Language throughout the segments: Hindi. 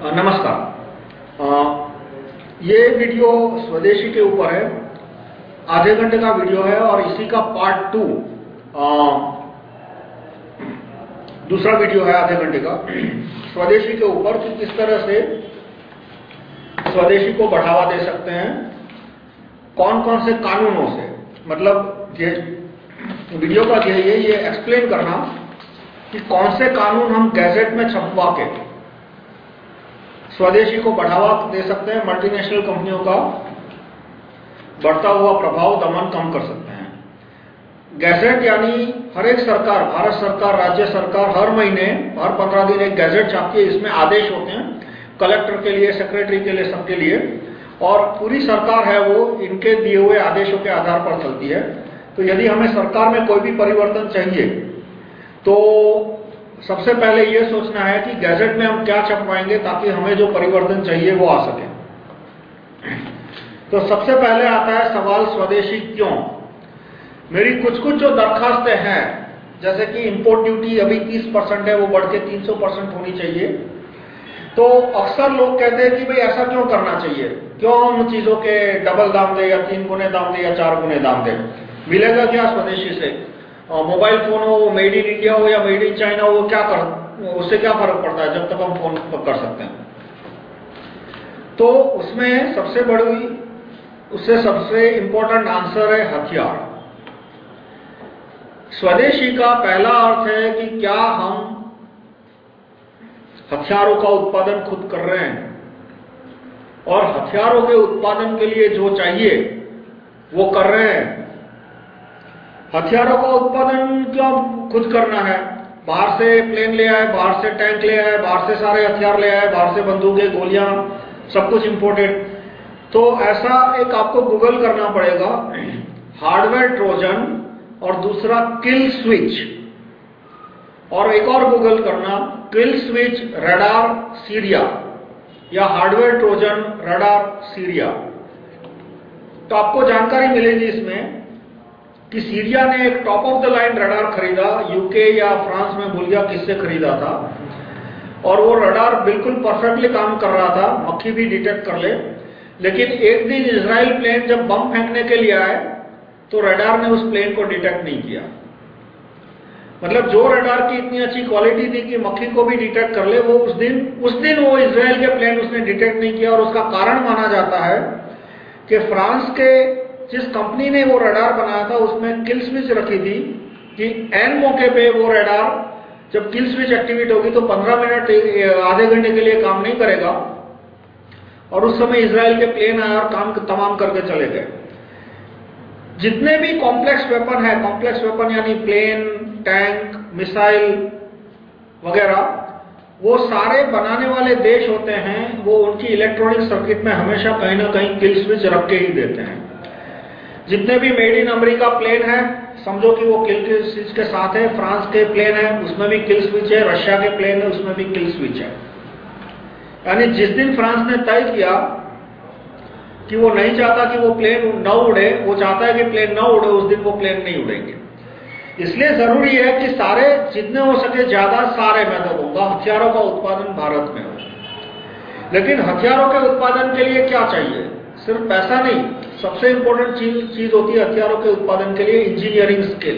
नमस्कार। ये वीडियो स्वदेशी के ऊपर है, आधे घंटे का वीडियो है और इसी का पार्ट टू दूसरा वीडियो है आधे घंटे का। स्वदेशी के ऊपर कि किस तरह से स्वदेशी को बढ़ावा दे सकते हैं कौन कौन से कानूनों से? मतलब ये वीडियो का ध्येय ये एक्सप्लेन करना कि कौन से कानून हम गैजेट में छपवा के स्वदेशी को बढ़ावा दे सकते हैं मल्टीनेशनल कंपनियों का बढ़ता हुआ प्रभाव दमन कम कर सकते हैं। गैजेट यानी हर एक सरकार, भारत सरकार, राज्य सरकार हर महीने, हर पंद्रह दिन एक गैजेट छापती है, इसमें आदेश होते हैं कलेक्टर के लिए सेक्रेटरी के लिए, सबके लिए। और पूरी सरकार है वो, इनके दिए हुए आदेशों के आधार पर चलती है। तो यदि हमें सरकार में कोई भी परिवर्तन चाहिए तो सबसे पहले यह सोचना है कि गैजेट में हम क्या छपवाएँगे ताकि हमें जो परिवर्तन चाहिए वो आ सके। तो सबसे पहले आता है सवाल स्वदेशी क्यों? मेरी कुछ कुछ जो दरखास्तें हैं, जैसे कि इंपोर्ट ड्यूटी अभी 30 परसेंट है, वो बढ़ के 300 परसेंट होनी चाहिए। तो अक्सर लोग कहते हैं कि भाई ऐसा क्यों करना चाहिए? क्यों हम चीज़ों के डबल दाम दे या तीन गुने दाम दे या चार गुने दाम दे? मिलेगा क्या स्वदेशी से? मोबाइल फ़ोन हो, मेड इन इंडिया हो या मेड इन चाइना हो क्या कर, उससे क्या फ़र्क पड़ता है जब तक हम फ़ोन कर सकते हैं? तो उसमें सबसे बड़ी उससे सबसे इंपॉर्टेंट आंसर है हथियार। स्वदेशी का पहला अर्थ है कि क्या हम हथियारों का उत्पादन खुद कर रहे हैं? और हथियारों के उत्पादन के लिए जो चाहिए, वो कर रहे हैं। हथियारों का उत्पादन क्यों खुद करना है। बाहर से प्लेन ले आए, बाहर से टैंक ले आए, बाहर से सारे हथियार ले आए, बाहर से बंदूकें, गोलियाँ, सब कुछ इंपोर्टेड तो ऐसा एक आपको गूगल करना पड़ेगा। हार्डवेयर ट्रोजन और दूसरा किल स्विच और एक और गूगल करना। किल स्विच रडार सीरिया या हार्डवेयर ट्रोजन रडार सीरिया तो आपको जानकारी मिलेगी इसमें कि सीरिया ने एक top of the line radar खरीदा यूके या फ्रांस में भूल गया किससे खरीदा था। और वो रडार बिल्कुल परफेक्टली काम कर रहा था, मक्खी भी डिटेक्ट कर ले। लेकिन एक दिन इसराइल प्लेन जब बम फेंकने के लिए आए तो रडार ने उस प्लेन को डिटेक्ट नहीं किया। मतलब जो रडार की इतनी अच्छी क्वालिटी थी कि मक्खी को भी डिटेक्ट कर ले, वो उस दिन उस दिन वो इसराइल के प्लेन उसने डिटेक्ट नहीं किया। और उसका कारण माना जाता है कि फ्रांस के जिस कंपनी ने वो रडार बनाया था, उसमें किल स्विच रखी थी कि एन मौके पे वो रडार, जब किल स्विच एक्टिवेट होगी तो 15 मिनट आधे घंटे के लिए काम नहीं करेगा। और उस समय इसराइल के प्लेन आए और काम तमाम करके चले गए। जितने भी कॉम्प्लेक्स वेपन है कॉम्प्लेक्स वेपन यानी प्लेन टैंक मिसाइल वगैरह, वो सारे बनाने वाले देश होते हैं, वो उनकी इलेक्ट्रॉनिक सर्किट में हमेशा कहीं ना कहीं किल स्विच रख के ही देते हैं। जितने भी मेड इन अमेरिका प्लेन है, समझो कि वो किल स्विच के साथ है, फ्रांस के प्लेन है, उसमें भी किल स्विच है, रशिया के प्लेन है, उसमें भी किल स्विच है। यानी जिस दिन फ्रांस ने तय किया कि वो नहीं चाहता कि वो प्लेन न उड़े, वो चाहता है कि प्लेन न उड़े, उस दिन वो प्लेन नहीं उड़ेंगे। इसलिए ज़रूरी है कि सारे, जितने हो सके ज़्यादा सारे मैं तो दूँगा हथियारों का उत्पादन भारत में हो। लेकिन हथियारों के उत्पादन के लिए क्या चाहिए? सिर्फ़ पैसा नहीं सबसे इंपॉर्टेंट चीज़ चीज़ होती है हथियारों के उत्पादन के लिए इंजीनियरिंग स्किल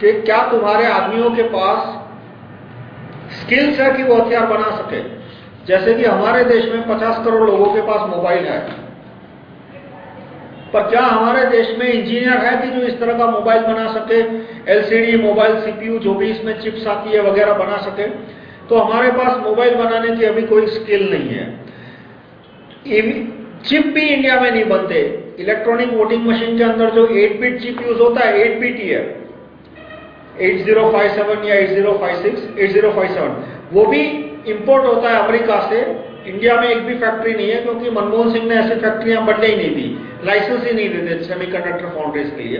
कि क्या तुम्हारे आदमियों के पास स्किल्स है कि वो हथियार बना सके? जैसे कि हमारे देश में 50 करोड़ लोगों के पास मोबाइल है, पर क्या हमारे देश में इंजीनियर है कि जो इस तरह का मोबाइल बना सके? एलसीडी मोबाइल सीपीयू जो भी इसमें चिप्स आती है, वगैरह बना सके? तो हमारे पास मोबाइल बनाने की अभी कोई स्किल नहीं है। चिप भी इंडिया में नहीं बनते। इलेक्ट्रॉनिक वोटिंग मशीन के अंदर जो 8 बिट चिप यूज़ होता है 8 बिट ही है। 8057 या 8056 8057 वो भी इंपोर्ट होता है अमेरिका से। इंडिया में एक भी फैक्ट्री नहीं है क्योंकि मनमोहन सिंह ने ऐसी फैक्ट्रियाँ बनने ही नहीं दी। लाइसेंस ही नहीं देते सेमीकंडक्टर फाउंड्रीज के लिए।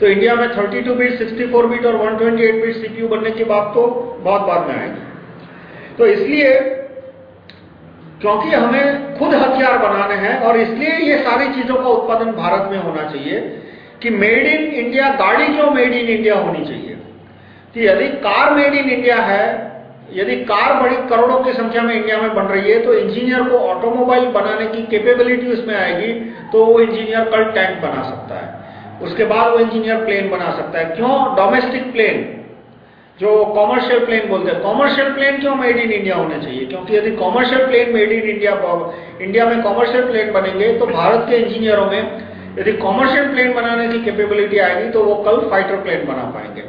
तो इंडिया में 32 बिट 64 बिट और 128 बिट सीपीयू बनने की बात तो बहुत बाद में आएगी। तो इसलिए क्योंकि हमें खुद हथियार बनाने हैं और इसलिए ये सारी चीज़ों का उत्पादन भारत में होना चाहिए कि मेड इन इंडिया गाड़ी क्यों मेड इन इंडिया होनी चाहिए? कि यदि कार मेड इन इंडिया है, यदि कार बड़ी करोड़ों की संख्या में इंडिया में बन रही है तो इंजीनियर को ऑटोमोबाइल बनाने की कैपेबिलिटी उसमें आएगी तो वो इंजीनियर कल टैंक बना सकता है। उसके बाद वो इंजीनियर प्लेन बना सकता है। क्यों? डोमेस्टिक प्लेन जो कॉमर्शियल प्लेन बोलते हैं। कॉमर्शियल प्लेन क्यों मेड इन इंडिया होने चाहिए? क्योंकि यदि commercial plane made in India India में कॉमर्शियल प्लेन बनेंगे तो भारत के इंजीनियरों में यदि कॉमर्शियल प्लेन बनाने की कैपेबिलिटी आएगी तो वो कल फाइटर प्लेन बना पाएँगे।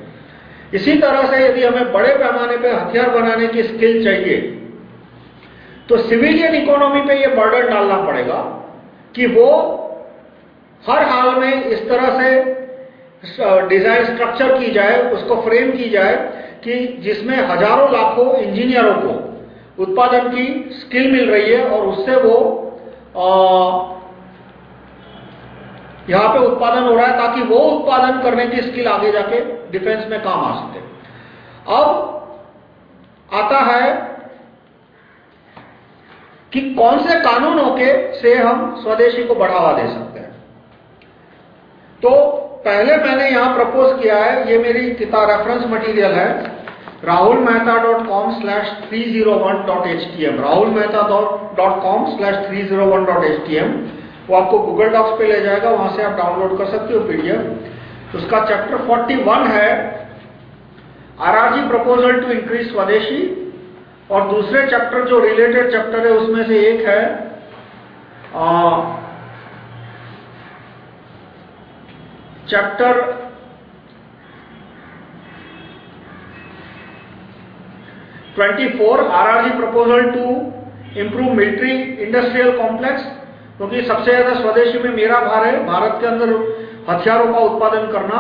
इसी तरह से यदि हमें बड़े पैमाने पे हथियार बनाने की स्किल चाहिए तो सिविलियन इकोनॉमी पे ये बर्डन डालना पड़ेगा कि वो हर हाल में इस तरह से डिज़ाइन स्ट्रक्चर की जाए, उसको फ्रेम की जाए कि जिसमें हज़ारों लाखों इंजीनियरों को उत्पादन की स्किल मिल रही है और उससे वो यहाँ पे उत्पादन हो रहा है ताकि वो उत्पादन करने की स्किल आगे जाके डिफेंस में काम आ सके। अब आता है कि कौन से कानूनों के से हम स्वदेशी को बढ़ावा दे सकते हैं। तो पहले मैंने यहाँ प्रपोज किया है, ये मेरी किताब रेफरेंस मटेरियल है rahulmehta.com slash 301.htm rahulmehta.com slash 301.htm वो आपको गूगल डॉक्स पे ले जाएगा, वहाँ से आप डाउनलोड कर सकते हो पीडीएफ उसका चैप्टर 41 है आरआरजी प्रपोजल टू इंक्रीज स्वदेशी और दूसरे चैप्टर जो रिलेटेड चैप्टर है, उसमें से एक है chapter twenty four RRG proposal to improve military industrial complex क्योंकि सबसे ज़्यादा स्वदेशी में मेरा भार है, भारत के अंदर हथियारों का उत्पादन करना।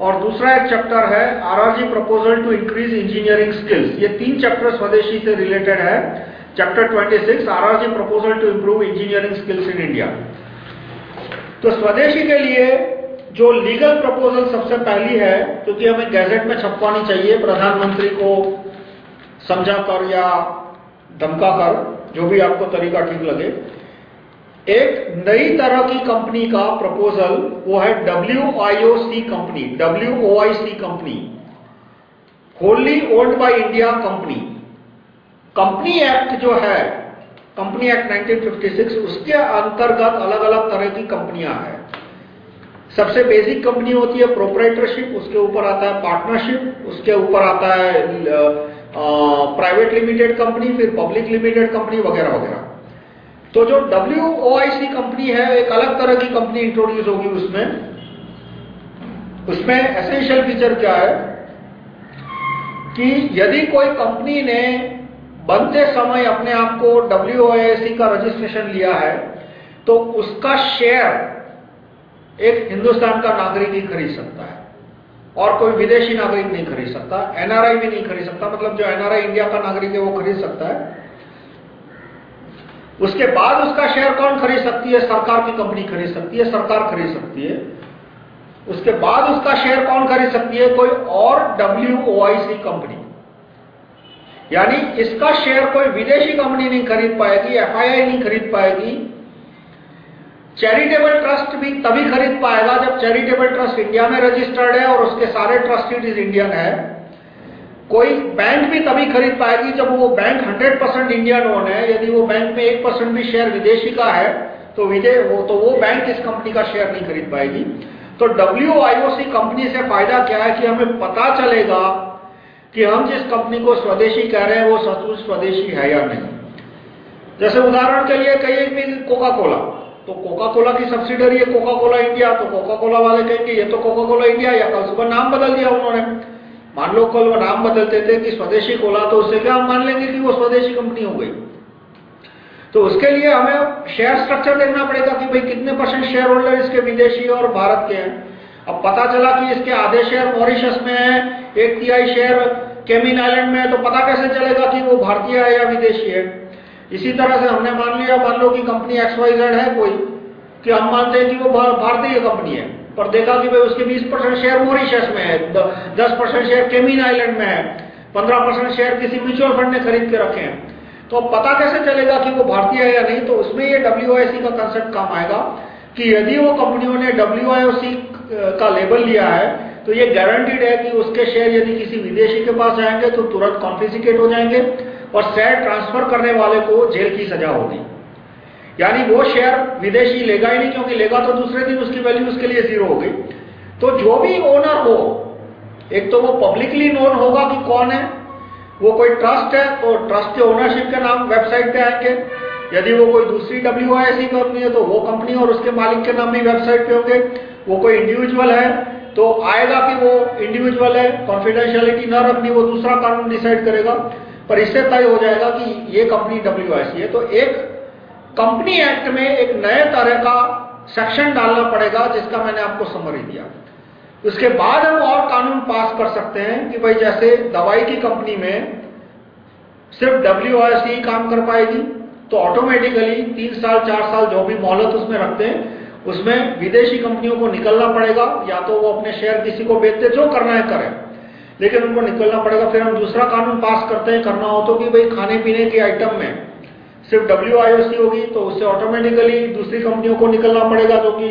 और दूसरा एक चैप्टर है R RRG proposal to increase engineering skills ये तीन चैप्टर स्वदेशी से रिलेटेड है। Chapter 26 RRG proposal to improve engineering skills in India तो स्वदेशी के लिए जो लीगल प्रपोजल सबसे पहली है, क्योंकि हमें गैजेट में छपवानी चाहिए, प्रधानमंत्री को समझा कर या धमका कर, जो भी आपको तरीका ठीक लगे। एक नई तरह की कंपनी का प्रपोजल वो है WIOC company WOIC company wholly owned by India company company act जो है कंपनी एक्ट 1956 उसके अंतर्गत अलग-अलग तरह की कंपनियाँ हैं। सबसे बेसिक कंपनी होती है प्रोपराइटरशिप उसके ऊपर आता है पार्टनरशिप उसके ऊपर आता है प्राइवेट लिमिटेड कंपनी फिर पब्लिक लिमिटेड कंपनी वगैरह वगैरह। तो जो WOIC कंपनी है, एक अलग तरह की कंपनी इंट्रोड्यूस होगी उसमें। उसमें एसेंशियल फीचर क्या है? कि यदि कोई कंपनी ने बनते समय अपने आप को WOIC का रजिस्ट्रेशन लिया है तो उसका शेयर एक हिंदुस्तान का नागरिक ही खरीद सकता है। और कोई विदेशी नागरिक नहीं खरीद सकता। एनआरआई भी नहीं खरीद सकता। मतलब जो एनआरआई इंडिया का नागरिक है, वो खरीद सकता है। उसके बाद उसका शेयर कौन खरीद सकती है? सरकार की कंपनी खरीद सकती है, सरकार खरीद सकती है। उसके बाद उसका शेयर कौन खरीद सकती है? कोई और WOIC कंपनी यानी इसका शेयर कोई विदेशी कंपनी नहीं खरीद पाएगी एफआईआई नहीं खरीद पाएगी। चैरिटेबल ट्रस्ट भी तभी खरीद पाएगा जब चैरिटेबल ट्रस्ट इंडिया में रजिस्टर्ड है और उसके सारे ट्रस्टीज इंडियन है। कोई बैंक भी तभी खरीद पाएगी जब वो बैंक 100 परसेंट इंडियन ओन है। यदि वो बैंक में एक परसेंट भी शेयर विदेशी का है तो वो तो वो बैंक इस कंपनी का शेयर नहीं खरीद पाएगी। तो WIOC कंपनी से फ़ायदा क्या है कि हमें पता चलेगा कि हम जिस कंपनी को स्वदेशी कह रहे हैं, वो सचमुच स्वदेशी है या नहीं। जैसे उदाहरण के लिए कहिए कोका कोला तो कोका कोला की सब्सिडरी है कोका कोला इंडिया तो कोका कोला वाले कहेंगे ये तो कोका कोला इंडिया या कल सुबह नाम बदल दिया उन्होंने। मान लो कल वो नाम बदलते थे कि स्वदेशी कोला तो उससे क्या मान लेंगे कि वो स्वदेशी कंपनी हो गई? तो उसके लिए हमें शेयर स्ट्रक्चर देखना पड़ेगा कि भाई कितने परसेंट शेयर होल्डर इसके विदेशी और भारत के हैं। अब पता चला कि इसके आधे शेयर मॉरिशस में है, एक तिहाई शेयर केमिन आइलैंड में है तो पता कैसे चलेगा कि वो भारतीय है या विदेशी है? इसी तरह से हमने मान लिया, मान लो कि कंपनी एक्सवाइजेड है कोई, कि हम मानते हैं कि वो भारतीय कंपनी है, पर देखा कि भाई उसके 20 परसेंट शेयर मॉरिशस में है 10 परसेंट शेयर केमिन आइलैंड में है 15 परसेंट शेयर किसी म्यूचुअल फंड ने खरीद के रखे हैं। तो पता कैसे चलेगा कि वो भारतीय है या नहीं? तो उसमें ये WIC का कंसेप्ट काम आएगा कि यदि वो कंपनियों ने WIOC का लेबल लिया है तो ये गारंटीड है कि उसके शेयर यदि किसी विदेशी के पास जाएँगे तो तुरंत कॉन्फिसिकेट हो जाएँगे। और शेयर ट्रांसफ़र करने वाले को जेल की सजा होगी। यानी वो शेयर विदेशी लेगा ही नहीं, क्योंकि लेगा तो दूसरे दिन उसकी वैल्यू उसके लिए ज़ीरो होगी तो जो भी ओनर हो, एक तो वो पब्लिकली नोन होगा कि कौन है, वो कोई ट्रस्ट है तो ट्रस्ट के ओनरशिप के नाम वेबसाइट पे आएँगे। यदि वो कोई दूसरी डब्ल्यू आई सी कंपनी है तो वो कंपनी और उसके मालिक के नाम भी वेबसाइट पे होंगे। वो कोई इंडिविजुअल है तो आएगा कि वो इंडिविजुअल है कॉन्फिडेंशियलिटी न रखनी, वो दूसरा कानून डिसाइड करेगा। पर इससे तय हो जाएगा कि ये कंपनी डब्ल्यूआईसी है। तो एक कंपनी एक्ट में एक नए तरह का सेक्शन डालना पड़ेगा, जिसका मैंने आपको समरी दिया। उसके बाद हम और कानून पास कर सकते हैं कि भाई जैसे दवाई की कंपनी में सिर्फ़ WIC ही काम कर पाएगी तो ऑटोमेटिकली तीन साल, चार साल जो भी मोहलत उसमें रखते हैं, उसमें विदेशी कंपनियों को निकलना पड़ेगा, या तो वो अपने शेयर किसी को बेचते, जो करना है करें। लेकिन उनको निकलना पड़ेगा, फिर हम दूसरा कानून पास करते हैं, करना हो तो कि भाई खाने पीने के आइटम में सिर्फ़ डब्ल्यू होगी तो उससे ऑटोमेटिकली दूसरी कंपनियों को निकलना पड़ेगा, जो कि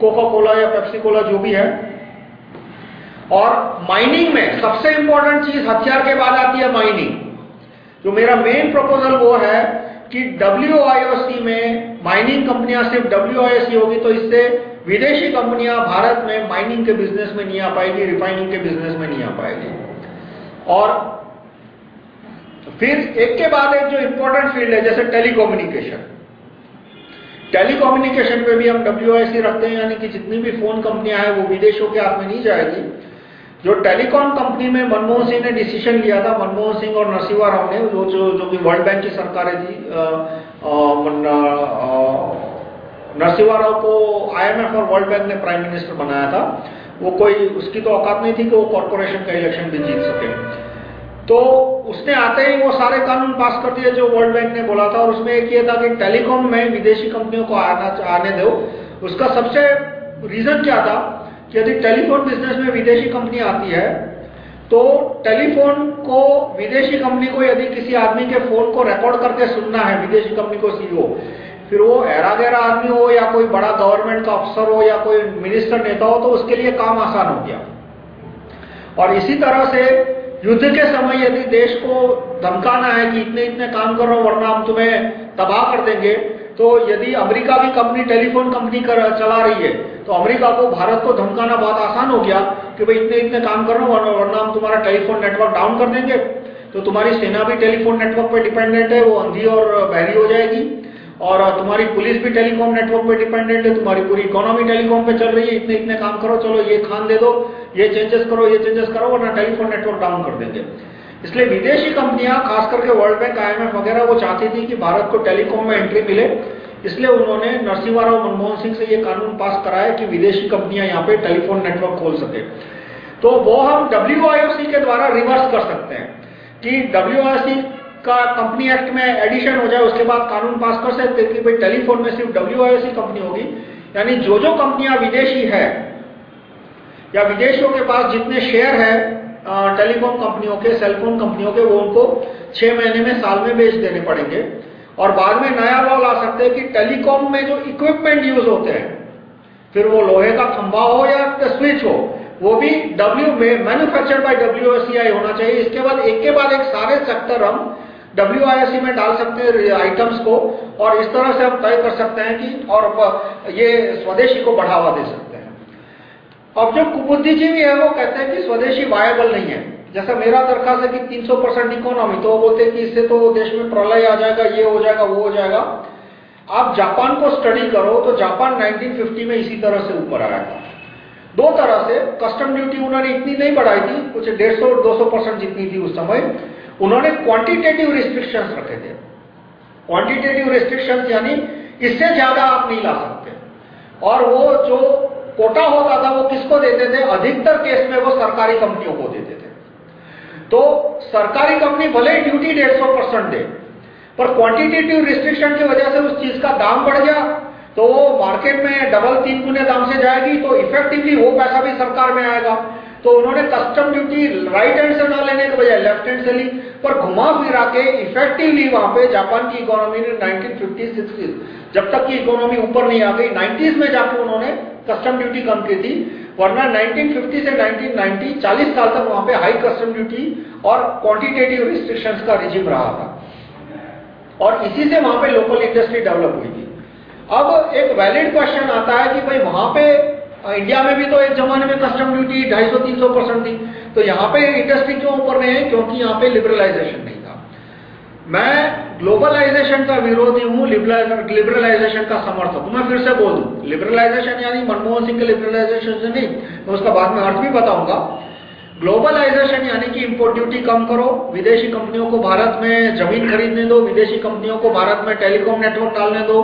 कोका कोला या पेप्सी कोला जो भी है। और माइनिंग में सबसे इंपॉर्टेंट चीज़ हथियार के बाद आती है माइनिंग जो मेरा मेन प्रपोजल वो है कि डब्ल्यू में माइनिंग कंपनियाँ सिर्फ़ डब्ल्यू होगी तो इससे विदेशी कंपनियाँ भारत में माइनिंग के बिज़नेस में नहीं आ पाएगी रिफाइनिंग के बिज़नेस में नहीं आ पाएगी। और फिर एक के बाद एक जो इंपॉर्टेंट फ़ील्ड है, जैसे टेलीकम्युनिकेशन टेलीकम्युनिकेशन पे भी हम डब्ल्यू रखते हैं, यानी कि जितनी भी फ़ोन कंपनियाँ हैं, वो विदेशों के हाथ में नहीं जाएगी। जो टेलीकॉम कंपनी में मनमोहन सिंह ने डिसीज़न लिया था, मनमोहन सिंह और नरसिंहा राव ने जो जो कि वर्ल्ड बैंक की सरकारें थी नरसिंहा राव को आईएमएफ और वर्ल्ड बैंक ने प्राइम मिनिस्टर बनाया था। वो कोई, उसकी तो औकात नहीं थी कि वो कॉरपोरेशन का इलेक्शन भी जीत सके। तो उसने आते ही वो सारे कानून पास कर दिए जो वर्ल्ड बैंक ने बोला था और उसमें एक ये था कि टेलीकॉम में विदेशी कंपनियों को आना, आने दो। उसका सबसे रीजन क्या था कि यदि टेलीफोन बिज़नेस में विदेशी कंपनी आती है तो टेलीफोन को, विदेशी कंपनी को यदि किसी आदमी के फ़ोन को रिकॉर्ड करके सुनना है, विदेशी कंपनी को सीईओ फिर वो एरा गहरा आदमी हो या कोई बड़ा गवर्नमेंट का अफसर हो या कोई मिनिस्टर नेता हो तो उसके लिए काम आसान हो गया। और इसी तरह से युद्ध के समय यदि देश को धमकाना है कि इतने इतने काम करो वरना हम तुम्हें तबाह कर देंगे तो यदि अमेरिका की कंपनी टेलीफोन कंपनी कर, चला रही है तो अमेरिका को, भारत को धमकाना बहुत आसान हो गया कि भाई इतने इतने काम कर वरना हम तुम्हारा टेलीफोन नेटवर्क डाउन कर देंगे। तो तुम्हारी सेना भी टेलीफोन नेटवर्क पर डिपेंडेंट है, वो अंधी और बहरी हो जाएगी। और तुम्हारी पुलिस भी टेलीकॉम नेटवर्क पे डिपेंडेंट है, तुम्हारी पूरी इकोनॉमी टेलीकॉम पे चल रही है, इतने इतने काम करो, चलो ये खान दे दो, ये चेंजेस करो, ये चेंजेस करो, वरना टेलीफोन नेटवर्क डाउन कर देंगे। इसलिए विदेशी कंपनियाँ, खास करके वर्ल्ड बैंक आईएमएफ वगैरह, वो चाहती थी कि भारत को टेलीकॉम में एंट्री मिले। इसलिए उन्होंने नरसिम्हा राव मनमोहन सिंह से ये कानून पास कराया कि विदेशी कंपनियाँ यहाँ पे टेलीफोन नेटवर्क खोल सके। तो वो हम डब्ल्यू के द्वारा रिवर्स कर सकते हैं कि डब्ल्यू का कंपनी एक्ट में एडिशन हो जाए, उसके बाद कानून पास कर सकते कि भाई टेलीफोन में सिर्फ़ डब्ल्यू कंपनी होगी। यानी जो जो कंपनियाँ विदेशी है, या विदेशियों के पास जितने शेयर है टेलीकॉम कंपनियों के सेलफोन कंपनियों के, वो उनको छह महीने में साल में बेच देने पड़ेंगे। और बाद में नया लॉ ला सकते हैं कि टेलीकॉम में जो इक्विपमेंट यूज़ होते हैं, फिर वो लोहे का खंभा हो या स्विच हो, वो भी डब्ल्यू में मैन्युफैक्चर्ड बाय डब्ल्यू होना चाहिए। इसके बाद, एक के बाद एक सारे सेक्टर हम डब्ल्यू में डाल सकते हैं आइटम्स को, और इस तरह से हम तय कर सकते हैं कि, और ये स्वदेशी को बढ़ावा दे सकते हैं। अब जो कुबुद्धिजीवी है, वो कहते हैं कि स्वदेशी वायबल नहीं है। जैसा मेरा दरखास्त है कि 300 परसेंट इकोनॉमी तो वो बोलते हैं कि इससे तो देश में प्रलय आ जाएगा, ये हो जाएगा, वो हो जाएगा। आप जापान को स्टडी करो तो जापान 1950 में इसी तरह से ऊपर आया था। दो तरह से कस्टम ड्यूटी उन्होंने इतनी नहीं बढ़ाई थी, कुछ डेढ़ सौ, दो सौ परसेंट जितनी थी उस समय। उन्होंने क्वांटिटेटिव रिस्ट्रिक्शंस रखे थे। क्वांटिटेटिव रिस्ट्रिक्शंस यानी इससे ज़्यादा आप नहीं ला सकते। और वो जो कोटा होता था, वो किसको देते थे? अधिकतर केस में वो सरकारी कंपनियों को देते थे। तो सरकारी कंपनी भले ही ड्यूटी डेढ़ सौ परसेंट दे, पर क्वांटिटेटिव रिस्ट्रिक्शन की वजह से उस चीज़ का दाम बढ़ गया तो वो मार्केट में डबल तीन गुने दाम से जाएगी तो इफेक्टिवली वो पैसा भी सरकार में आएगा। तो उन्होंने कस्टम ड्यूटी राइट हैंड से ना लेने के बजाय लेफ़्ट हैंड से ली, पर घुमा फिरा के इफेक्टिवली वहाँ पे जापान की इकोनॉमी ने 1950 60 जब तक की इकोनॉमी ऊपर नहीं आ गई 90s में जाके उन्होंने कस्टम ड्यूटी कम की थी, वरना 1950 से 1990 40 साल तक वहाँ पे हाई कस्टम ड्यूटी और क्वांटिटेटिव रिस्ट्रिक्शंस का रिजिम रहा था। और इसी से वहाँ पे लोकल इंडस्ट्री डेवलप हुई थी। अब एक वैलिड क्वेश्चन आता है कि भाई वहाँ पे इंडिया में भी तो एक जमाने में कस्टम ड्यूटी 250-300 परसेंट थी। तो यहाँ पे इंडस्ट्री क्यों ऊपर नहीं है क्योंकि यहाँ पे लिबरलाइजेशन नहीं था। मैं ग्लोबलाइजेशन का विरोधी हूँ लिबरलाइजेशन का समर्थक मैं फिर से बोल दूँ लिबरलाइजेशन यानी मनमोहन सिंह के लिबरलाइजेशन से नहीं, मैं उसका बाद में अर्थ भी बताऊँगा। ग्लोबलाइजेशन यानी कि इंपोर्ट ड्यूटी कम करो, विदेशी कंपनियों को भारत में ज़मीन खरीदने दो, विदेशी कंपनियों को भारत में टेलीकॉम नेटवर्क डालने दो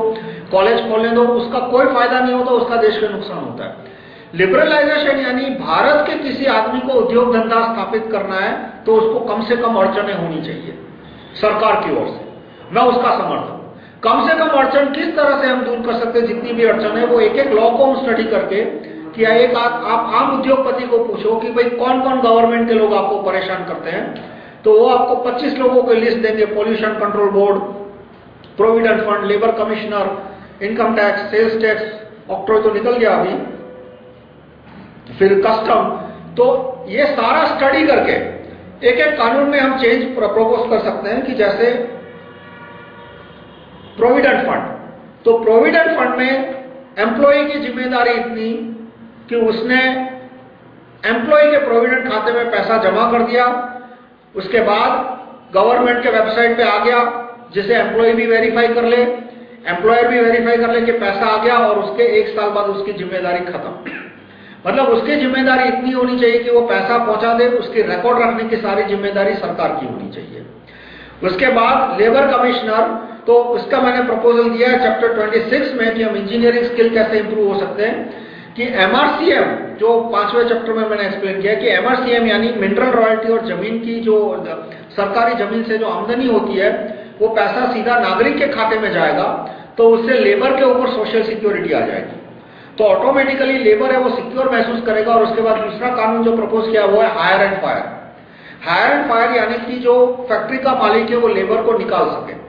कॉलेज खोलने दो, उसका कोई फ़ायदा नहीं होता, उसका देश का नुकसान होता है। लिबरलाइजेशन यानी भारत के किसी आदमी को उद्योग धंधा स्थापित करना है तो उसको कम से कम अड़चने होनी चाहिए सरकार की ओर से। मैं उसका समर्थन कम से कम अड़चन किस तरह से हम दूर कर सकते जितनी भी अड़चन है वो एक एक लॉ को हम स्टडी करके कि एक आ, आप आम उद्योगपति को पूछो कि भाई कौन कौन गवर्नमेंट के लोग आपको परेशान करते हैं? तो वो आपको 25 लोगों की लिस्ट देंगे pollution control board provident fund labour commissioner income tax sales tax octroi तो निकल गया अभी। फिर कस्टम तो ये सारा स्टडी करके एक एक कानून में हम चेंज प्रपोज कर सकते हैं कि जैसे प्रोविडेंट फंड तो प्रोविडेंट फंड में एम्प्लॉय की ज़िम्मेदारी इतनी कि उसने एम्प्लॉय के प्रोविडेंट खाते में पैसा जमा कर दिया, उसके बाद गवर्नमेंट के वेबसाइट पे आ गया, जिसे एम्प्लॉय भी वेरीफाई कर ले एम्प्लॉयर भी वेरीफाई कर ले कि पैसा आ गया और उसके एक साल बाद उसकी ज़िम्मेदारी खत्म। मतलब उसकी ज़िम्मेदारी इतनी होनी चाहिए कि वो पैसा पहुँचा दे, उसकी रिकॉर्ड रखने की सारी ज़िम्मेदारी सरकार की होनी चाहिए। उसके बाद लेबर कमिश्नर तो उसका मैंने प्रपोजल दिया है चैप्टर 26 में कि हम इंजीनियरिंग स्किल कैसे इंप्रूव हो सकते हैं, कि एमआरसीएम जो पाँचवें चैप्टर में मैंने एक्सप्लेन किया कि एमआरसीएम यानी मिनरल रॉयल्टी और ज़मीन की जो, सरकारी ज़मीन से जो आमदनी होती है, वो पैसा सीधा नागरिक के खाते में जाएगा तो उससे लेबर के ऊपर सोशल सिक्योरिटी आ जाएगी। तो ऑटोमेटिकली लेबर है, वो सिक्योर महसूस करेगा और उसके बाद दूसरा कानून जो प्रपोज किया वो है hire and fire hire and fire यानी कि जो फैक्ट्री का मालिक है वो लेबर को निकाल सके।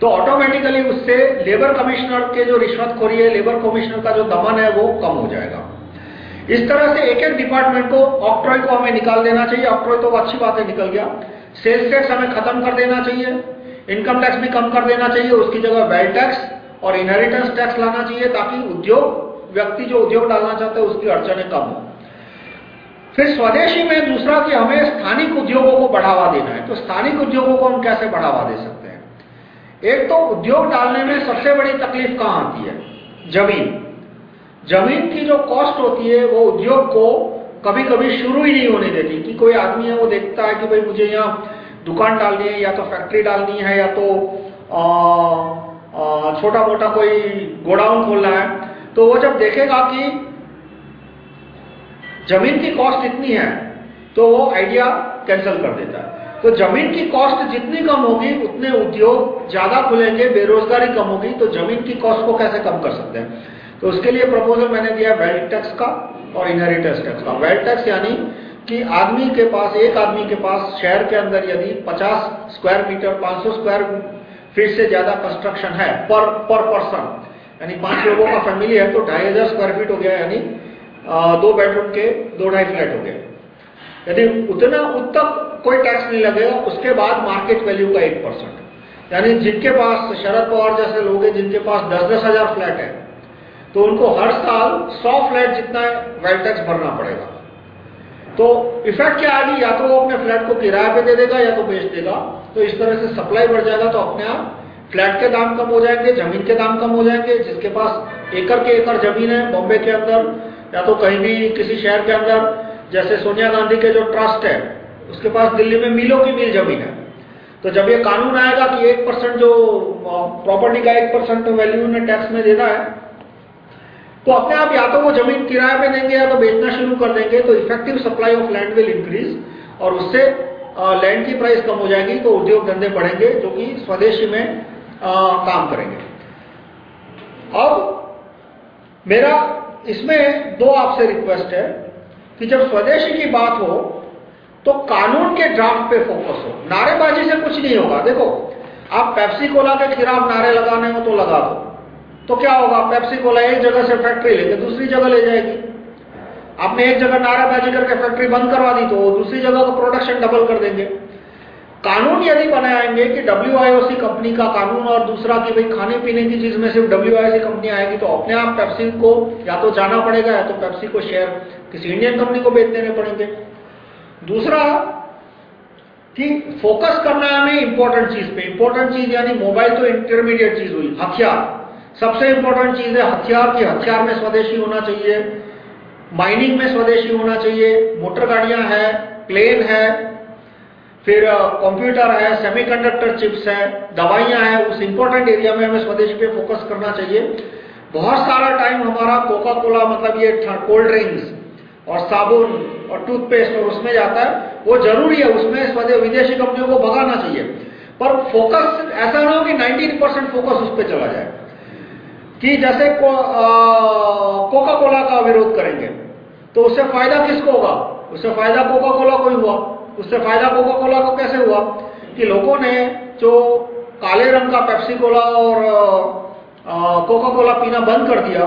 तो ऑटोमेटिकली उससे लेबर कमिश्नर के जो रिश्वतखोरी है लेबर कमिश्नर का जो दमन है वो कम हो जाएगा। इस तरह से एक एक डिपार्टमेंट को ऑक्ट्रॉय को हमें निकाल देना चाहिए। ऑक्ट्रॉय तो अच्छी बात है, निकल गया। सेल्स टैक्स हमें खत्म कर देना चाहिए। इनकम टैक्स भी कम कर देना चाहिए उसकी जगह वेल्थ टैक्स और इनहेरिटेंस टैक्स लाना चाहिए ताकि उद्योग, व्यक्ति जो उद्योग डालना चाहते हैं उसकी अड़चने कम हो। फिर स्वदेशी में दूसरा कि हमें स्थानिक उद्योगों को बढ़ावा देना है। तो स्थानिक उद्योगों को हम कैसे बढ़ावा दे सकते हैं? एक तो उद्योग डालने में सबसे बड़ी तकलीफ़ कहाँ आती है? ज़मीन। ज़मीन की जो कॉस्ट होती है, वो उद्योग को कभी-कभी शुरू ही नहीं होने देती कि कोई आदमी है, वो देखता है कि भाई मुझे यहाँ दुकान डालनी है या तो फैक्ट्री डालनी है या तो छोटा मोटा कोई गोडाउन खोलना है तो वो जब देखेगा कि ज़मीन की कॉस्ट इतनी है तो वो आइडिया कैंसिल कर देता है। तो ज़मीन की कॉस्ट जितनी कम होगी, उतने उद्योग ज़्यादा खुलेंगे, बेरोजगारी कम होगी तो ज़मीन की कॉस्ट को कैसे कम कर सकते हैं? तो उसके लिए प्रपोजल मैंने दिया वेल्थ टैक्स का और इनहेरिटेंस टैक्स का। वेल्थ टैक्स यानी कि आदमी के पास, एक आदमी के पास शहर के अंदर यदि 50 स्क्वायर मीटर 500 स्क्वायर फीट से ज़्यादा कंस्ट्रक्शन है पर पर पर्सन यानी पाँच लोगों का फैमिली है तो ढाई हज़ार स्क्वायर फीट हो गया यानी दो बेडरूम के, दो ढाई फ्लैट हो गए यदि उतना उत्तम कोई टैक्स नहीं लगेगा, उसके बाद मार्केट वैल्यू का एक परसेंट यानी जिनके पास शरद पवार जैसे लोग हैं, जिनके पास दस दस हज़ार फ्लैट है तो उनको हर साल सौ फ्लैट जितना वेल टैक्स भरना पड़ेगा। तो इफ़ेक्ट क्या आएगी? या तो वो अपने फ्लैट को किराए पे दे देगा या तो बेच देगा। तो इस तरह से सप्लाई बढ़ जाएगा तो अपने आप फ्लैट के दाम कम हो जाएँगे, ज़मीन के दाम कम हो जाएँगे। जिसके पास एकड़ के एकड़ ज़मीन है, बॉम्बे के अंदर या तो कहीं भी किसी शहर के अंदर, जैसे सोनिया गांधी के जो ट्रस्ट है, उसके पास दिल्ली में मिलों की मिल ज़मीन है। तो जब ये कानून आएगा कि एक परसेंट जो प्रॉपर्टी का एक परसेंट वैल्यू ने टैक्स में देना है तो अपने आप या तो वो ज़मीन किराए पे देंगे या तो बेचना शुरू कर देंगे तो effective supply of land will increase और उससे लैंड की प्राइस कम हो जाएगी तो उद्योग धंधे बढ़ेंगे जो कि स्वदेशी में आ, काम करेंगे। अब मेरा इसमें दो आपसे रिक्वेस्ट है कि जब स्वदेशी की बात हो तो कानून के ड्राफ्ट पे फोकस हो। नारेबाजी से कुछ नहीं होगा। देखो आप पेप्सी कोला के खिलाफ नारे लगाने हो तो लगा दो। तो क्या होगा? पेप्सी कोला एक जगह से फैक्ट्री लेके दूसरी जगह ले जाएगी। आपने एक जगह नाराबाजी करके फैक्ट्री बंद करवा दी तो दूसरी जगह का प्रोडक्शन डबल कर देंगे। कानून यदि बनाएँगे कि डब्ल्यू कंपनी का कानून और दूसरा कि भाई खाने पीने की चीज़ में सिर्फ़ डब्ल्यू कंपनी आएगी तो अपने आप पेप्सी को या तो जाना पड़ेगा या तो पेप्सी को शेयर किसी इंडियन कंपनी को बेच देने पड़ेंगे। दूसरा, कि फोकस करना है हमें इंपॉर्टेंट चीज़ पे। इंपॉर्टेंट चीज़ यानी मोबाइल तो इंटरमीडिएट चीज़ हुई, हथियार। सबसे इंपॉर्टेंट चीज़ है, हथियार की, हथियार में स्वदेशी होना चाहिए माइनिंग में स्वदेशी होना चाहिए, मोटर गाड़ियाँ हैं प्लेन है, फिर कंप्यूटर है सेमीकंडक्टर चिप्स है, दवाइयाँ हैं, उस इंपॉर्टेंट एरिया में हमें स्वदेशी पे फोकस करना चाहिए। बहुत सारा टाइम हमारा कोका कोला मतलब ये कोल्ड ड्रिंक्स और साबुन और टूथपेस्ट और उसमें जाता है, वो ज़रूरी है, उसमें स्वदेश विदेशी कंपनियों को भगाना चाहिए। पर फोकस ऐसा ना हो कि 90 परसेंट फोकस उस पर चला जाए। कि जैसे को, कोका कोला का विरोध करेंगे तो उससे फ़ायदा किसको होगा? उससे फ़ायदा कोका कोला को ही हुआ। उससे फ़ायदा कोका कोला को कैसे हुआ? कि लोगों ने जो काले रंग का पेप्सी कोला और कोका कोला पीना बंद कर दिया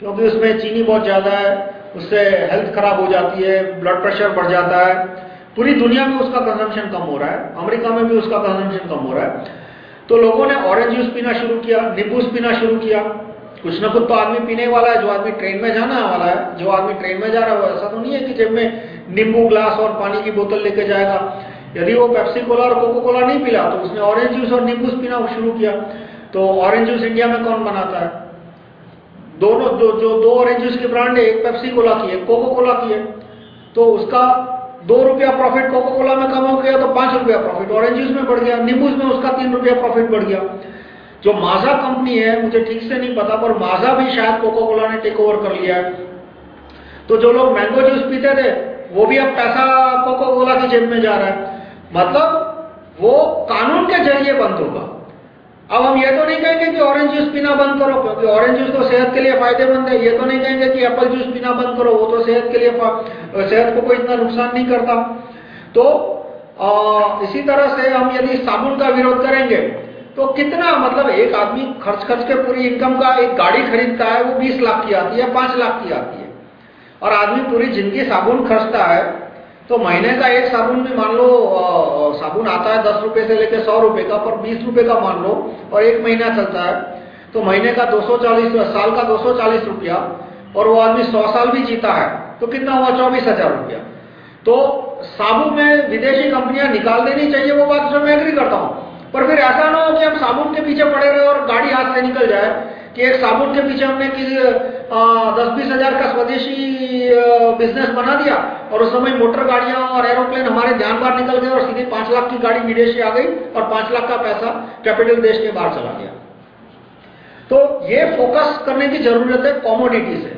क्योंकि उसमें चीनी बहुत ज़्यादा है उससे हेल्थ खराब हो जाती है ब्लड प्रेशर बढ़ जाता है पूरी दुनिया में उसका कंजम्पशन कम हो रहा है अमेरिका में भी उसका कंजम्पशन कम हो रहा है। तो लोगों ने ऑरेंज जूस पीना शुरू किया, नींबू पीना शुरू किया। कुछ ना कुछ तो आदमी पीने वाला है, जो आदमी ट्रेन में जाना वाला है, जो आदमी ट्रेन में जा रहा है ऐसा तो नहीं है कि जब में नींबू ग्लास और पानी की बोतल लेके जाएगा। यदि वो पेप्सी कोला और कोको कोला नहीं पिला तो उसने ऑरेंज जूस और नींबू पीना शुरू किया। तो ऑरेंज जूस इंडिया में कौन बनाता है? दोनों, जो दो ऑरेंज जूस की ब्रांड है, एक पेप्सी कोला की है कोको कोला की है। तो उसका दो रुपया प्रॉफिट कोको कोला में कम हो गया तो पाँच रुपया प्रॉफिट ऑरेंज जूस में बढ़ गया नींबू में उसका तीन रुपया प्रॉफिट बढ़ गया। जो माजा कंपनी है, मुझे ठीक से नहीं पता, पर माजा भी शायद कोको कोला ने टेक ओवर कर लिया है। तो जो लोग मैंगो जूस पीते थे, वो भी अब पैसा कोको कोला की जेब में जा रहा है। मतलब वो कानून के ज़रिए बंद होगा। अब हम ये तो नहीं कहेंगे कि ऑरेंज जूस पीना बंद करो क्योंकि ऑरेंज जूस तो सेहत के लिए फ़ायदेमंद है। ये तो नहीं कहेंगे कि एप्पल जूस पीना बंद करो वो तो सेहत के लिए सेहत को कोई इतना नुकसान नहीं करता। तो आ, इसी तरह से हम यदि साबुन का विरोध करेंगे तो कितना मतलब एक आदमी खर्च खर्च के पूरी इनकम का एक गाड़ी खरीदता है वो 20 लाख की आती है 5 लाख की आती है। और आदमी पूरी ज़िंदगी साबुन खर्चता है तो महीने का एक साबुन भी मान लो साबुन आता है दस रुपए से लेकर सौ रुपए का, पर बीस रुपए का मान लो, और एक महीना चलता है। तो महीने का 240 साल का 240 रुपया, और वो आदमी सौ साल भी जीता है तो कितना हुआ चौबीस हज़ार रुपया। तो साबुन में विदेशी कंपनियाँ निकाल देनी चाहिए, वो बात जो मैं एग्री करता हूँ। पर फिर ऐसा ना हो कि हम साबुन के पीछे पड़े रहे और गाड़ी हाथ से निकल जाए कि एक साबुन के पीछे हमने कि दस बीस हज़ार का स्वदेशी बिज़नेस बना दिया और उस समय मोटर गाड़ियाँ और एरोप्लेन हमारे ध्यान बाहर निकल गए और सीधे पाँच लाख की गाड़ी विदेश से आ गई और पाँच लाख का पैसा कैपिटल देश के बाहर चला गया। तो ये फोकस करने की ज़रूरत है कॉमोडिटी से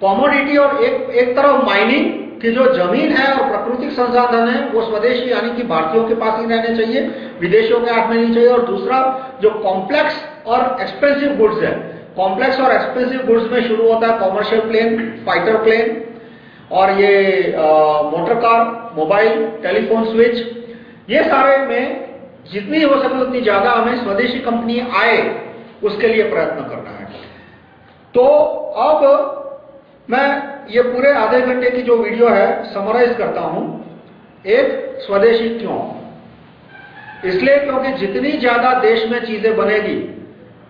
कॉमोडिटी और एक एक तरफ़ माइनिंग कि जो ज़मीन है और प्राकृतिक संसाधन है, वो स्वदेशी यानी कि भारतीयों के पास ही रहने चाहिए, विदेशियों के हाथ में नहीं चाहिए। और दूसरा, जो कॉम्प्लेक्स और एक्सपेंसिव गुड्स है कॉम्प्लेक्स और एक्सपेंसिव गुड्स में शुरू होता है कॉमर्शियल प्लेन फाइटर प्लेन और ये motor car mobile telephone switch ये सारे में जितनी हो सके उतनी ज़्यादा हमें स्वदेशी कंपनी आए, उसके लिए प्रयत्न करना है। तो अब मैं ये पूरे आधे घंटे की जो वीडियो है समराइज करता हूँ। एक, स्वदेशी क्यों? इसलिए क्योंकि जितनी ज़्यादा देश में चीज़ें बनेगी,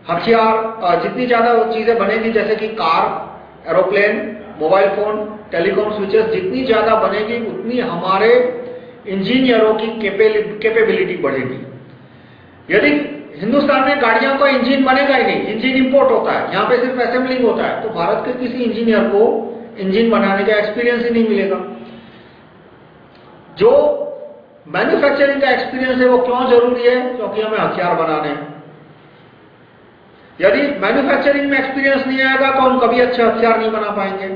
हथियार जितनी ज़्यादा चीज़ें बनेगी, जैसे कि car aeroplane mobile phone telecom switches जितनी ज़्यादा बनेगी, उतनी हमारे इंजीनियरों की कैपेबिलिटी बढ़ेगी। यदि हिंदुस्तान में गाड़ियों का इंजन बनेगा ही नहीं, इंजन इंपोर्ट होता है, यहाँ पे सिर्फ़ असेंबलिंग होता है तो भारत के किसी इंजीनियर को इंजन बनाने का एक्सपीरियंस ही नहीं मिलेगा। जो मैन्युफैक्चरिंग का एक्सपीरियंस है, वो क्यों ज़रूरी है? क्योंकि हमें हथियार बनाने हैं। यदि मैन्युफैक्चरिंग में एक्सपीरियंस नहीं आएगा तो हम कभी अच्छे हथियार नहीं बना पाएँगे।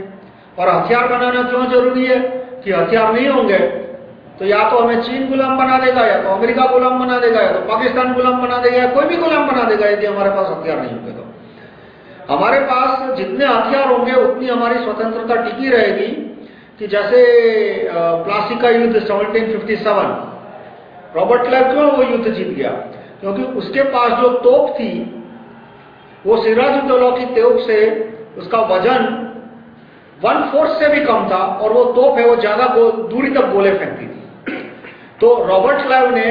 और हथियार बनाना क्यों ज़रूरी है? कि हथियार नहीं होंगे तो या तो हमें चीन गुलाम बना देगा, या तो अमेरिका गुलाम बना देगा, या तो पाकिस्तान गुलाम बना देगा, या कोई भी गुलाम बना देगा, यदि हमारे पास हथियार नहीं होंगे। हमारे पास जितने हथियार होंगे, उतनी हमारी स्वतंत्रता टिकी रहेगी कि जैसे प्लास्टिक का युद्ध 1757 रॉबर्ट क्लाइव क्यों वो युद्ध जीत गया। क्योंकि उसके पास जो तोप थी, वो सिराजुद्दौला की तोप से उसका वज़न वन फोर्थ से भी कम था और वो तोप है, वो ज़्यादा दूरी तक गोले फेंकती थी। तो रॉबर्ट क्लाइव ने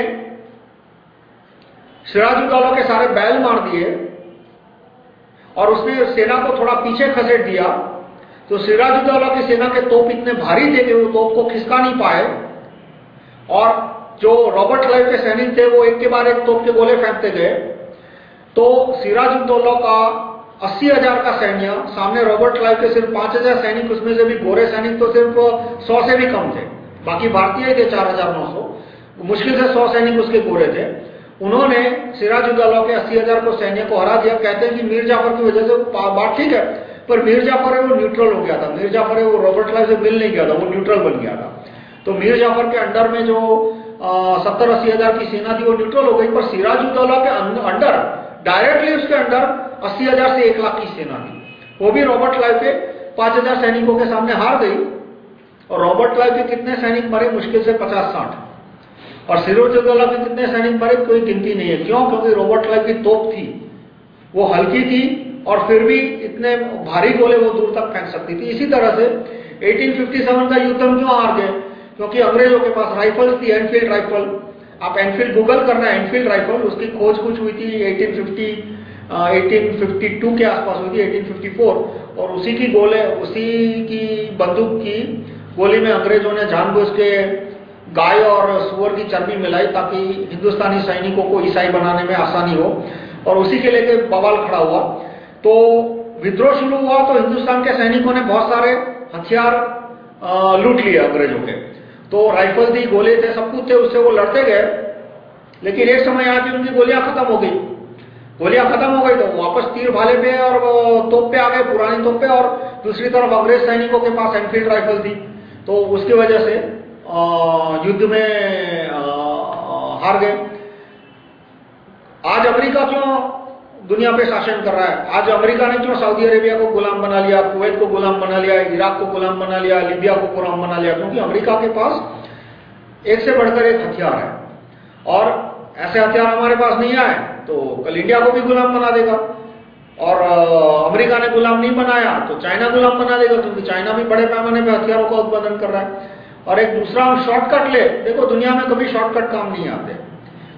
सिराजुद्दौला के सारे बैल मार दिए। और उसने सेना को थोड़ा पीछे खसेट दिया। तो सिराजुद्दौला की सेना के तोप इतने भारी थे कि वो तोप को खिसका नहीं पाए। और जो रॉबर्ट लाइव के सैनिक थे, वो एक के बाद एक तोप के गोले फेंकते गए। तो सिराजुद्दौला का अस्सी हज़ार का सैन्य, सामने रॉबर्ट क्लाइव के सिर्फ़ पाँच हज़ार सैनिक, उसमें से भी गोरे सैनिक तो सिर्फ़ सौ से भी कम थे। बाकी भारतीय थे चार हज़ार नौ सौ। मुश्किल से सौ सैनिक उसके गोरे थे। उन्होंने सिराजुद्दौला के अस्सी हज़ार को सैन्य को हरा दिया। कहते हैं कि मीर जाफ़र की वजह से बात ठीक है, पर मीर जाफ़र है वो न्यूट्रल हो गया था। मीर जाफ़र है वो रॉबर्ट क्लाइव से मिल नहीं गया था, वो न्यूट्रल बन गया था। तो मीर जाफ़र के अंडर में जो सत्तर अस्सी हज़ार की सेना थी वो न्यूट्रल हो गई, पर सिराजुद्दौला के अंडर डायरेक्टली उसके अंडर अस्सी हज़ार से एक लाख की सेना थी। वो भी रॉबर्ट क्लाइव के पाँच हज़ार सैनिकों के सामने हार गई। और रॉबर्ट क्लाइव के कितने सैनिक मरे? मुश्किल से पचास साठ। और सिरोजुद्दौला के कितने सैनिक मरे कोई गिनती नहीं है। क्यों? क्योंकि रॉबर्ट क्लाइव की तोप थी। वो हल्की थी और फिर भी इतने भारी गोले वो दूर तक फेंक सकती थी। इसी तरह से 1857 का युद्ध हम क्यों हार गए? क्योंकि अंग्रेज़ों के पास राइफल थी एनफील्ड राइफल आप एनफील्ड गूगल करना एनफील्ड राइफल उसकी खोज कुछ हुई थी 1850 1852 के आसपास हुई थी 1854 और उसी की गोले, उसी की बंदूक की गोली में अंग्रेज़ों ने जानबूझ के गाय और सुअर की चर्बी मिलाई ताकि हिंदुस्तानी सैनिकों को ईसाई बनाने में आसानी हो। और उसी के लेके बवाल खड़ा हुआ। तो विद्रोह शुरू हुआ तो हिंदुस्तान के सैनिकों ने बहुत सारे हथियार लूट लिए अंग्रेज़ों के। तो राइफल थी गोले थे, सब कुछ थे, उससे वो लड़ते गए। लेकिन एक समय आके उनकी गोलियाँ खत्म हो गई। गोलियाँ खत्म हो गई तो वापस तीर भाले पे और तोप पे आ गए, पुरानी तोप पे और दूसरी तरफ़ अंग्रेज़ सैनिकों के पास एनफील्ड राइफल थी। तो उसकी वजह से युद्ध में हार गए। आज अमेरिका क्यों दुनिया पे शासन कर रहा है? आज अमेरिका ने क्यों सऊदी अरेबिया को गुलाम बना लिया, कुवैत को गुलाम बना लिया, इराक को गुलाम बना लिया, लीबिया को गुलाम बना लिया? क्योंकि अमेरिका के पास एक से बढ़कर एक हथियार है। और ऐसे हथियार हमारे पास नहीं आए तो कल इंडिया को भी गुलाम बना देगा। और अमेरिका ने गुलाम नहीं बनाया तो चाइना गुलाम बना देगा, क्योंकि चाइना भी बड़े पैमाने पर हथियारों का उत्पादन कर रहा है। और एक दूसरा हम शॉर्टकट ले। देखो, दुनिया में कभी शॉर्टकट काम नहीं आते।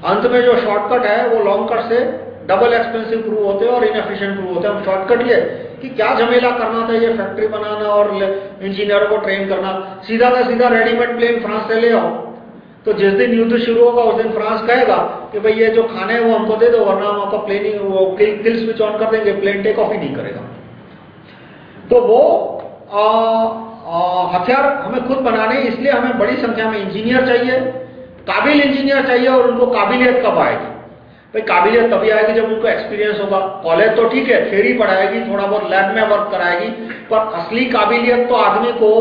अंत में जो शॉर्टकट है, वो लॉन्ग कट से डबल एक्सपेंसिव प्रूव होते हैं और इनएफिशिएंट प्रूव होते हैं। हम शॉर्टकट ये कि क्या झमेला करना था ये फैक्ट्री बनाना और इंजीनियरों को ट्रेन करना। सीधा का सीधा रेडीमेड प्लेन फ्रांस से ले आओ। तो जिस दिन युद्ध शुरू होगा, उस दिन फ्रांस कहेगा कि भाई ये जो खाने वो हमको दे दो, वरना हम आपका प्लेनिंग वो किल स्विच ऑन कर देंगे। प्लेन टेक ऑफ़ ही नहीं करेगा। तो वो हथियार हमें खुद बनाने इसलिए हमें बड़ी संख्या में इंजीनियर चाहिए, काबिल इंजीनियर चाहिए और उनको काबिलियत कब आएगी? भाई, काबिलियत तभी आएगी जब उनको एक्सपीरियंस होगा। कॉलेज तो ठीक है थेरी पढ़ाएगी, थोड़ा बहुत लैब में वर्क कराएगी, पर असली काबिलियत तो आदमी को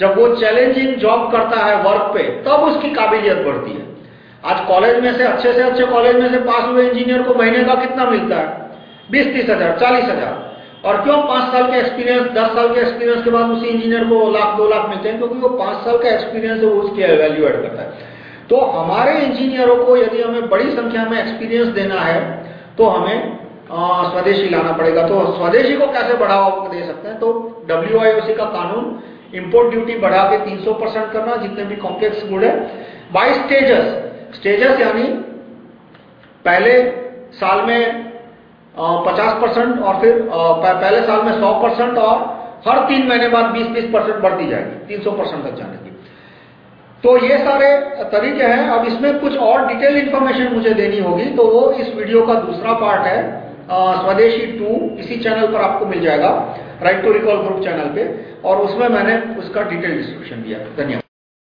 जब वो चैलेंजिंग जॉब करता है वर्क पे, तब उसकी काबिलियत बढ़ती है। आज कॉलेज में से, अच्छे से अच्छे कॉलेज में से पास हुए इंजीनियर को महीने का कितना मिलता है? बीस तीस हज़ार, चालीस हज़ार। और क्यों पाँच साल के एक्सपीरियंस दस साल के एक्सपीरियंस के बाद उसी इंजीनियर को लाख, दो लाख मिलते हैं, क्योंकि वो पाँच साल का एक्सपीरियंस है, वो उसकी वैल्यू एड करता है। तो हमारे इंजीनियरों को यदि हमें बड़ी संख्या में एक्सपीरियंस देना है तो हमें स्वदेशी लाना पड़ेगा। तो स्वदेशी को कैसे बढ़ावा दे सकते हैं? तो डब्ल्यू का कानून इंपोर्ट ड्यूटी बढ़ा के 300 परसेंट करना, जितने भी कॉम्प्लेक्स गुड है बाई स्टेजेस स्टेजेस यानी, पहले साल में पचास परसेंट और फिर पहले साल में सौ परसेंट और हर तीन महीने बाद बीस बीस परसेंट बढ़ती जाएगी, तीन सौ परसेंट तक जाने की। तो ये सारे तरीके हैं। अब इसमें कुछ और डिटेल इंफॉर्मेशन मुझे देनी होगी तो वो इस वीडियो का दूसरा पार्ट है। स्वदेशी टू, इसी चैनल पर आपको मिल जाएगा, right to recall group channel पे, और उसमें मैंने उसका डिटेल डिस्क्रिप्शन दिया। धन्यवाद।